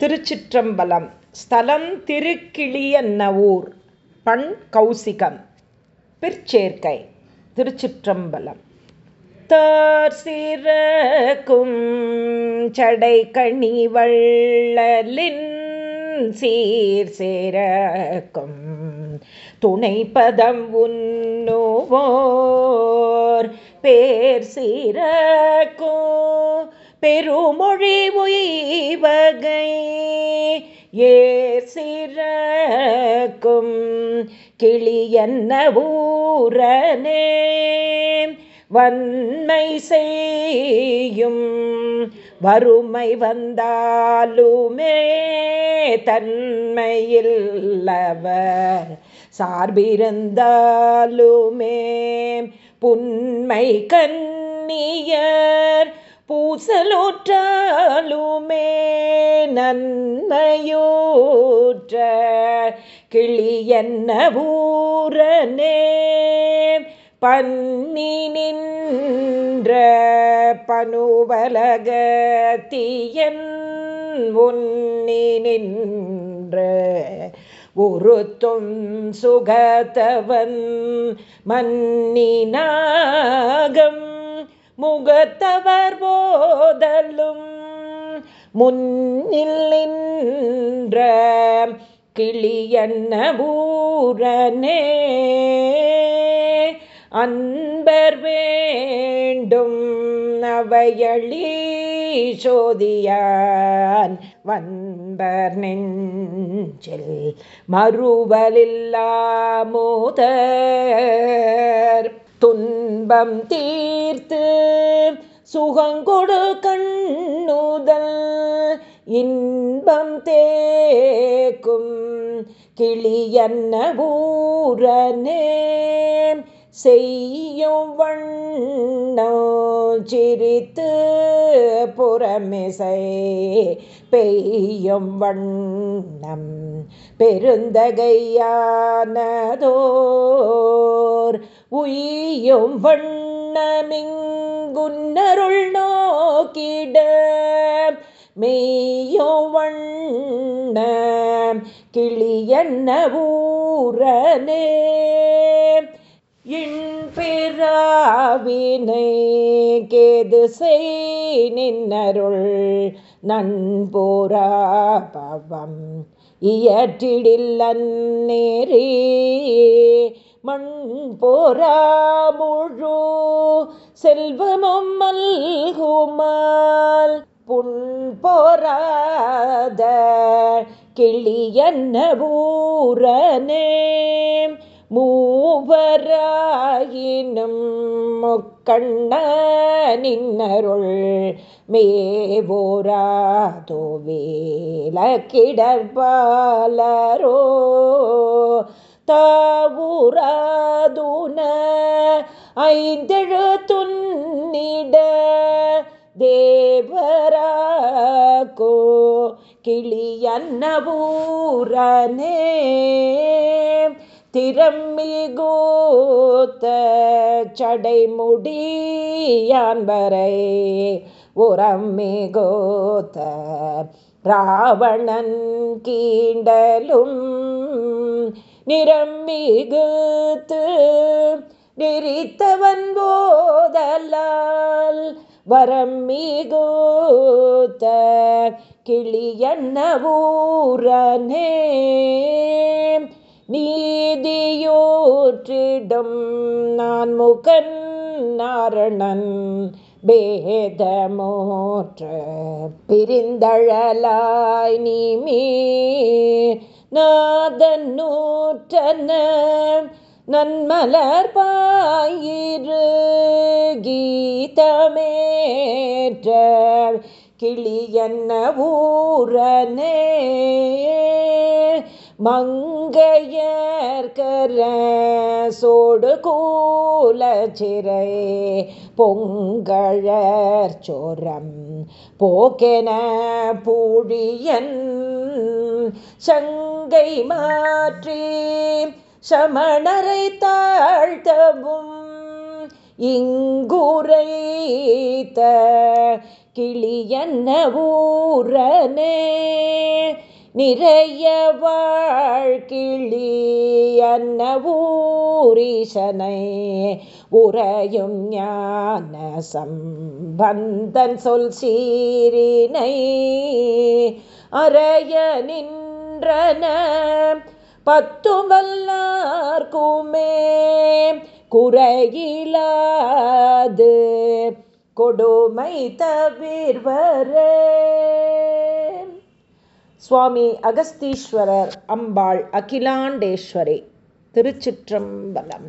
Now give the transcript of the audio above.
திருச்சிற்றம்பலம். ஸ்தலம் திருக்கிளியன்னவூர். பண் கௌசிகம். பிற்சேர்க்கை. திருச்சிற்றம்பலம். தார் சிறக்கும் சடை கணி வள்ளலின் சீர் சேரக்கும் பதம் உண்ணுவோர். பேர் சிறக்கும் பெருமொழி உய்வகை ஏர் சிறக்கும் கிளியன்ன ஊரனே வன்மை செய்யும் வறுமை வந்தாலுமே தன்மையில்லவர். சார்பிருந்தாலுமே புன்மை கண்ணியர் பூசலோற்றாலுமே நன்மையோற்ற கிளியன்ன ஊரனே. பன்னி நின்ற பனுவலகத்தியன் உன்னி நின்ற உருத்தும் சுகத்தவன் மன்னினாகம் முகத்தவர் போதலும் முன்னில் நின்ற கிளியன்ன ஊரனே அன்பர் வேண்டும் அவையளி சோதியான் வன்பர் நெஞ்சில் மறுவலில்லா மறுவலில்லாமோதர் துன்பம் தீர்த்து சுகங்கொடு கண்ணுதல் இன்பம் தேக்கும் கிளியன்ன ஊரனே செய்யும் வண்ணோ சிரித்து புறமிசை பெய்யும் வண்ணம் பெருந்தகையானதோர். உய்யும் வண்ணமிங்குன்னருள் நோக்கிட. மெய்யும் வண்ண கிளியன்ன ஊரனே. இன்பிராவினை கேது செய் நின்னருள் நண்போராபவம் இயற்றிடில்லன் நேரே. மண் போரா முழு செல்வமும் மல்குமால் புண் போராத கிளியன்ன ஊரனே மூவராயினும் கண்ண நின்னருள் மேவோராதோ வேல கிடற்பாலரோ தாவூராதுன ஐந்தெழு துன்னிட தேவராக்கோ கிளியன்னபூரனே திறமிகோத்த சடைமுடியான் வரை உரம்மிகோத்த ராவணன் கீண்டலும் நிறமிகுத்து நிறித்தவன் போதலால் வரம் மிகுத்த கிளியன்ன ஊரனே நீதியோற்றிடும் நான் முகன் நாரணன் பேதமோற்ற பிரிந்தழலாய் நீமீர் நாதன் நூற்றன நன்மலர் பாயிரு கீதமேற்ற கிளியன்ன ஊரனே மங்கையர்கர சோடு கூல சிறை பொங்கழற் சோரம் போக்கென பூழியன் சங்கை மாற்றி சமணரை தாழ்த்தவும் இங்குரைத்த கிளியன்ன ஊரனே நிறைய வாழ்கிழி அன்னவூரீசனை உறையும் ஞான சம்பந்தன் சொல் சீரினை. அறைய நின்றன பத்தும் வல்லார்க்குமே குறையிலாது கொடுமை தவிர்வரே. சுவாமி அகஸ்தீஸ்வரர் அம்பாள் அகிலாண்டேஸ்வரி திருச்சிற்றம்பலம்.